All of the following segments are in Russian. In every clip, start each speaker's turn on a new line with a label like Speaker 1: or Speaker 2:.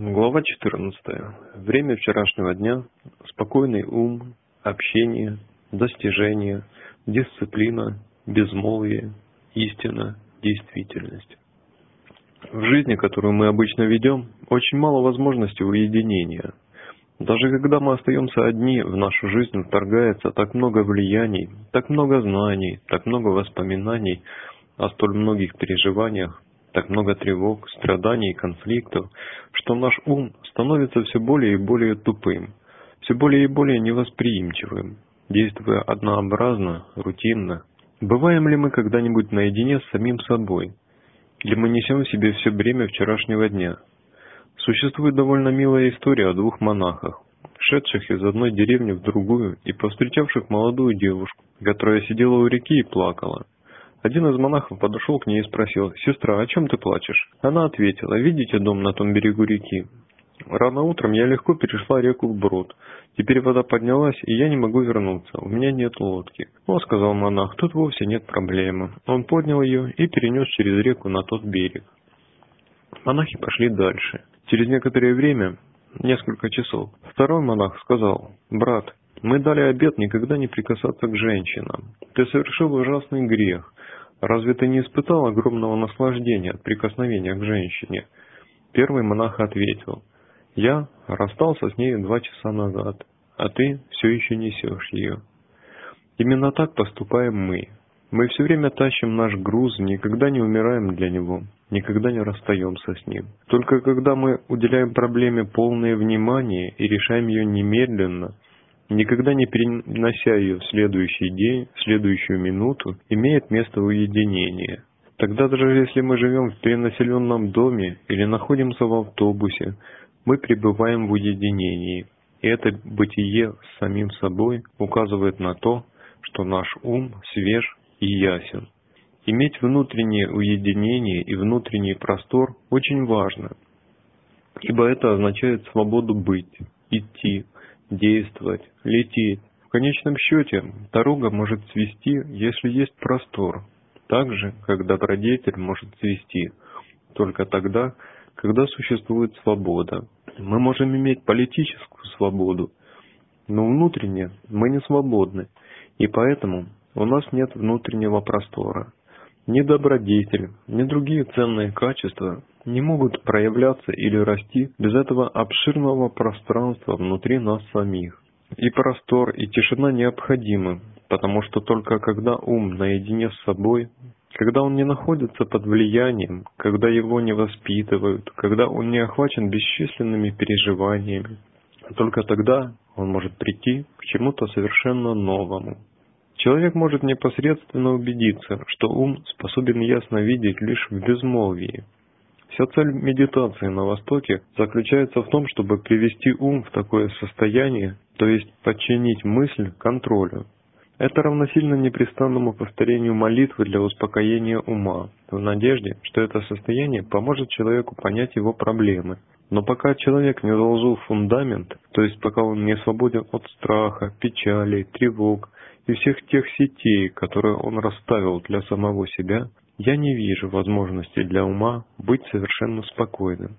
Speaker 1: Глава 14. Время вчерашнего дня, спокойный ум, общение, достижение, дисциплина, безмолвие, истина, действительность. В жизни, которую мы обычно ведем, очень мало возможностей уединения. Даже когда мы остаемся одни, в нашу жизнь вторгается так много влияний, так много знаний, так много воспоминаний о столь многих переживаниях, так много тревог, страданий и конфликтов, что наш ум становится все более и более тупым, все более и более невосприимчивым, действуя однообразно, рутинно. Бываем ли мы когда-нибудь наедине с самим собой? Или мы несем в себе все бремя вчерашнего дня? Существует довольно милая история о двух монахах, шедших из одной деревни в другую и повстречавших молодую девушку, которая сидела у реки и плакала. Один из монахов подошел к ней и спросил, «Сестра, о чем ты плачешь?» Она ответила, «Видите дом на том берегу реки? Рано утром я легко перешла реку вброд. Теперь вода поднялась, и я не могу вернуться. У меня нет лодки. «О», — сказал монах, — «тут вовсе нет проблемы». Он поднял ее и перенес через реку на тот берег. Монахи пошли дальше. Через некоторое время, несколько часов, второй монах сказал, «Брат, мы дали обет никогда не прикасаться к женщинам. Ты совершил ужасный грех. Разве ты не испытал огромного наслаждения от прикосновения к женщине? Первый монах ответил, я расстался с ней два часа назад, а ты все еще несешь ее. Именно так поступаем мы. Мы все время тащим наш груз, никогда не умираем для него, никогда не расстаемся с ним. Только когда мы уделяем проблеме полное внимание и решаем ее немедленно – никогда не перенося ее в следующий день, в следующую минуту, имеет место уединение. Тогда даже если мы живем в перенаселенном доме или находимся в автобусе, мы пребываем в уединении. И это бытие с самим собой указывает на то, что наш ум свеж и ясен. Иметь внутреннее уединение и внутренний простор очень важно, ибо это означает свободу быть, идти, действовать, лететь. В конечном счете, дорога может свести, если есть простор, так же, как добродетель может свести, только тогда, когда существует свобода. Мы можем иметь политическую свободу, но внутренне мы не свободны, и поэтому у нас нет внутреннего простора. Ни добродетель, ни другие ценные качества не могут проявляться или расти без этого обширного пространства внутри нас самих. И простор, и тишина необходимы, потому что только когда ум наедине с собой, когда он не находится под влиянием, когда его не воспитывают, когда он не охвачен бесчисленными переживаниями, только тогда он может прийти к чему-то совершенно новому. Человек может непосредственно убедиться, что ум способен ясно видеть лишь в безмолвии, Вся цель медитации на Востоке заключается в том, чтобы привести ум в такое состояние, то есть подчинить мысль контролю. Это равносильно непрестанному повторению молитвы для успокоения ума, в надежде, что это состояние поможет человеку понять его проблемы. Но пока человек не заложил фундамент, то есть пока он не свободен от страха, печали, тревог и всех тех сетей, которые он расставил для самого себя, я не вижу возможности для ума быть совершенно спокойным.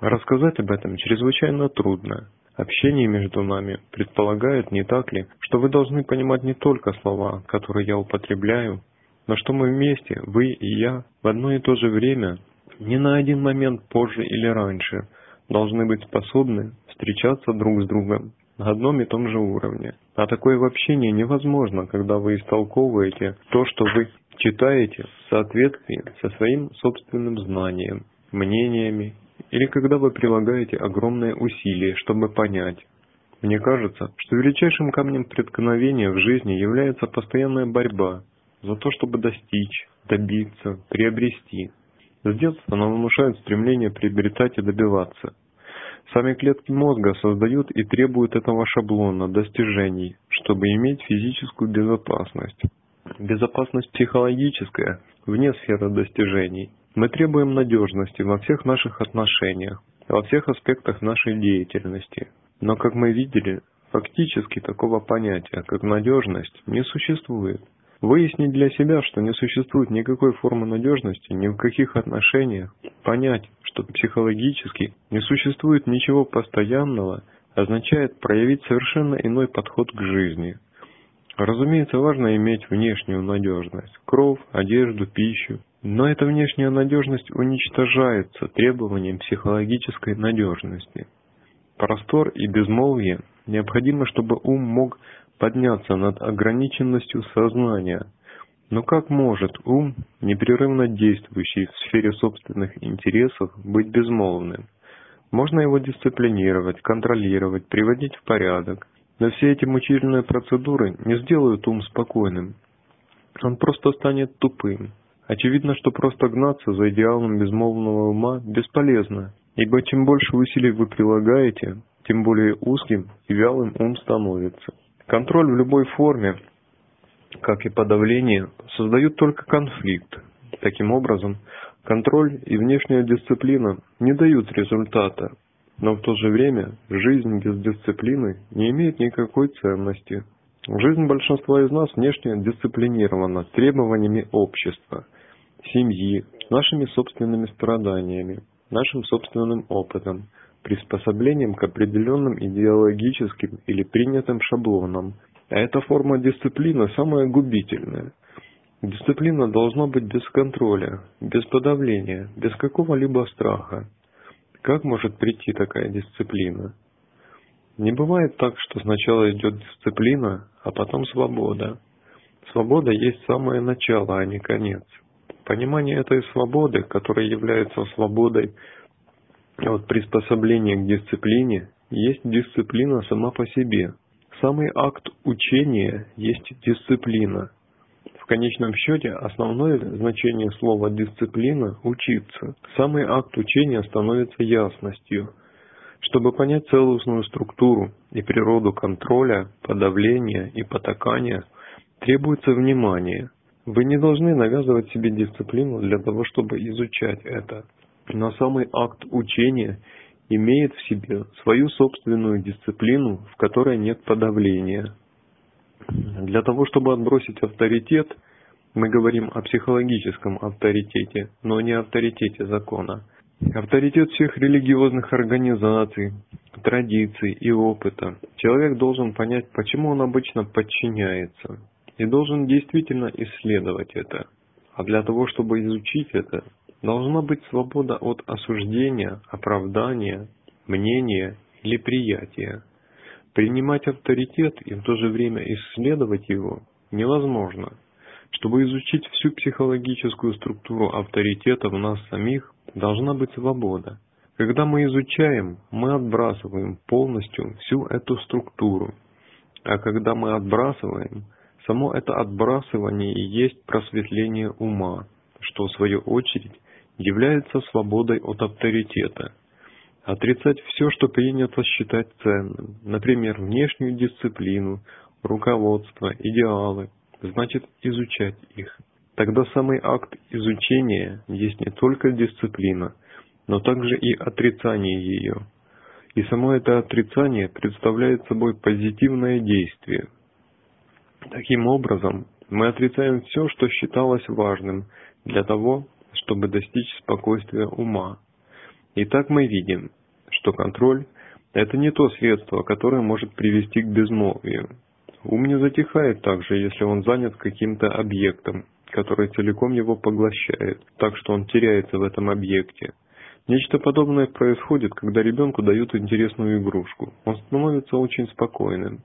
Speaker 1: Рассказать об этом чрезвычайно трудно. Общение между нами предполагает, не так ли, что вы должны понимать не только слова, которые я употребляю, но что мы вместе, вы и я, в одно и то же время, не на один момент позже или раньше, должны быть способны встречаться друг с другом на одном и том же уровне. А такое общение невозможно, когда вы истолковываете то, что вы читаете в соответствии со своим собственным знанием, мнениями или когда вы прилагаете огромные усилия, чтобы понять. Мне кажется, что величайшим камнем преткновения в жизни является постоянная борьба за то, чтобы достичь, добиться, приобрести. С детства нам внушают стремление приобретать и добиваться. Сами клетки мозга создают и требуют этого шаблона достижений, чтобы иметь физическую безопасность. Безопасность психологическая, вне сферы достижений. Мы требуем надежности во всех наших отношениях, во всех аспектах нашей деятельности. Но, как мы видели, фактически такого понятия, как надежность, не существует. Выяснить для себя, что не существует никакой формы надежности ни в каких отношениях, понять, что психологически не существует ничего постоянного, означает проявить совершенно иной подход к жизни. Разумеется, важно иметь внешнюю надежность – кров, одежду, пищу. Но эта внешняя надежность уничтожается требованием психологической надежности. Простор и безмолвие необходимо, чтобы ум мог подняться над ограниченностью сознания. Но как может ум, непрерывно действующий в сфере собственных интересов, быть безмолвным? Можно его дисциплинировать, контролировать, приводить в порядок. Но все эти мучительные процедуры не сделают ум спокойным. Он просто станет тупым. Очевидно, что просто гнаться за идеалом безмолвного ума бесполезно, ибо чем больше усилий вы прилагаете, тем более узким и вялым ум становится. Контроль в любой форме, как и подавление, создают только конфликт. Таким образом, контроль и внешняя дисциплина не дают результата, но в то же время жизнь без дисциплины не имеет никакой ценности. Жизнь большинства из нас внешне дисциплинирована требованиями общества, семьи, нашими собственными страданиями, нашим собственным опытом – приспособлением к определенным идеологическим или принятым шаблонам. А эта форма дисциплины самая губительная. Дисциплина должна быть без контроля, без подавления, без какого-либо страха. Как может прийти такая дисциплина? Не бывает так, что сначала идет дисциплина, а потом свобода. Свобода есть самое начало, а не конец. Понимание этой свободы, которая является свободой вот приспособление к дисциплине есть дисциплина сама по себе. Самый акт учения есть дисциплина. В конечном счете основное значение слова «дисциплина» – учиться. Самый акт учения становится ясностью. Чтобы понять целостную структуру и природу контроля, подавления и потакания, требуется внимание. Вы не должны навязывать себе дисциплину для того, чтобы изучать это – но самый акт учения имеет в себе свою собственную дисциплину, в которой нет подавления. Для того, чтобы отбросить авторитет, мы говорим о психологическом авторитете, но не авторитете закона. Авторитет всех религиозных организаций, традиций и опыта. Человек должен понять, почему он обычно подчиняется, и должен действительно исследовать это. А для того, чтобы изучить это, Должна быть свобода от осуждения, оправдания, мнения или приятия. Принимать авторитет и в то же время исследовать его невозможно. Чтобы изучить всю психологическую структуру авторитета в нас самих, должна быть свобода. Когда мы изучаем, мы отбрасываем полностью всю эту структуру. А когда мы отбрасываем, само это отбрасывание и есть просветление ума, что в свою очередь является свободой от авторитета. Отрицать все, что принято считать ценным, например, внешнюю дисциплину, руководство, идеалы, значит изучать их. Тогда самый акт изучения есть не только дисциплина, но также и отрицание ее. И само это отрицание представляет собой позитивное действие. Таким образом, мы отрицаем все, что считалось важным для того, чтобы достичь спокойствия ума. Итак, мы видим, что контроль – это не то средство, которое может привести к безмолвию. Ум не затихает также, если он занят каким-то объектом, который целиком его поглощает, так что он теряется в этом объекте. Нечто подобное происходит, когда ребенку дают интересную игрушку. Он становится очень спокойным.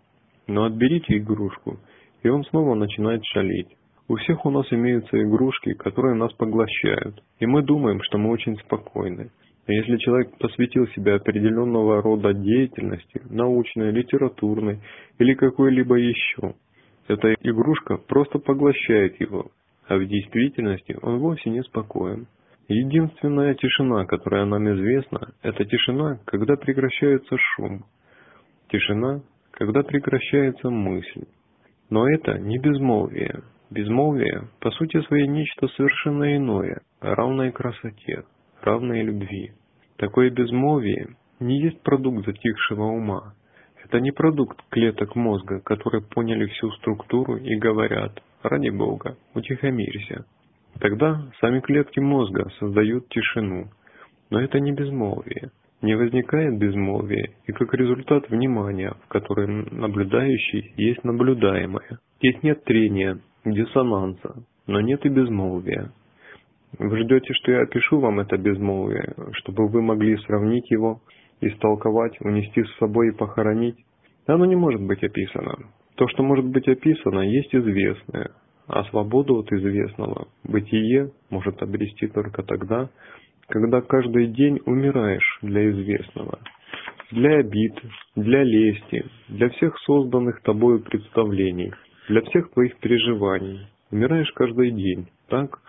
Speaker 1: Но отберите игрушку, и он снова начинает шалить. У всех у нас имеются игрушки, которые нас поглощают, и мы думаем, что мы очень спокойны. А если человек посвятил себя определенного рода деятельности, научной, литературной или какой-либо еще, эта игрушка просто поглощает его, а в действительности он вовсе не спокоен. Единственная тишина, которая нам известна, это тишина, когда прекращается шум. Тишина, когда прекращается мысль. Но это не безмолвие, Безмолвие, по сути своей, нечто совершенно иное, равное красоте, равное любви. Такое безмолвие не есть продукт затихшего ума. Это не продукт клеток мозга, которые поняли всю структуру и говорят «Ради Бога, утихомирься». Тогда сами клетки мозга создают тишину. Но это не безмолвие. Не возникает безмолвие, и как результат внимания, в котором наблюдающий есть наблюдаемое. Здесь нет трения, диссонанса, но нет и безмолвия. Вы ждете, что я опишу вам это безмолвие, чтобы вы могли сравнить его, истолковать, унести с собой и похоронить? Оно не может быть описано. То, что может быть описано, есть известное, а свободу от известного, бытие может обрести только тогда, когда каждый день умираешь для известного, для обид, для лести, для всех созданных тобою представлений, для всех твоих переживаний. Умираешь каждый день, так,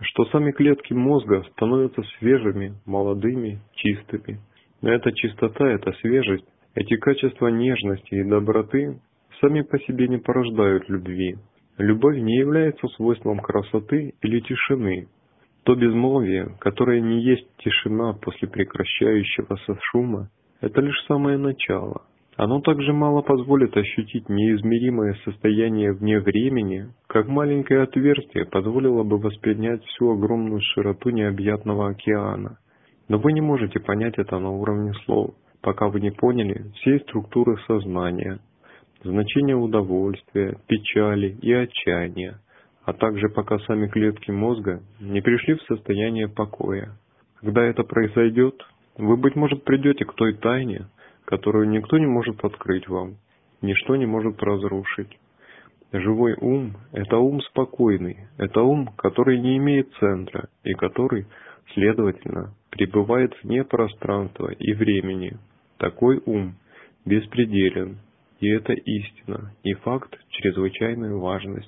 Speaker 1: что сами клетки мозга становятся свежими, молодыми, чистыми. Но эта чистота, эта свежесть, эти качества нежности и доброты сами по себе не порождают любви. Любовь не является свойством красоты или тишины. То безмолвие, которое не есть тишина после прекращающегося шума, это лишь самое начало – оно также мало позволит ощутить неизмеримое состояние вне времени, как маленькое отверстие позволило бы воспринять всю огромную широту необъятного океана. Но вы не можете понять это на уровне слов, пока вы не поняли всей структуры сознания, значения удовольствия, печали и отчаяния, а также пока сами клетки мозга не пришли в состояние покоя. Когда это произойдет, вы, быть может, придете к той тайне, которую никто не может открыть вам, ничто не может разрушить. Живой ум – это ум спокойный, это ум, который не имеет центра и который, следовательно, пребывает вне пространства и времени. Такой ум беспределен, и это истина и факт чрезвычайной важности.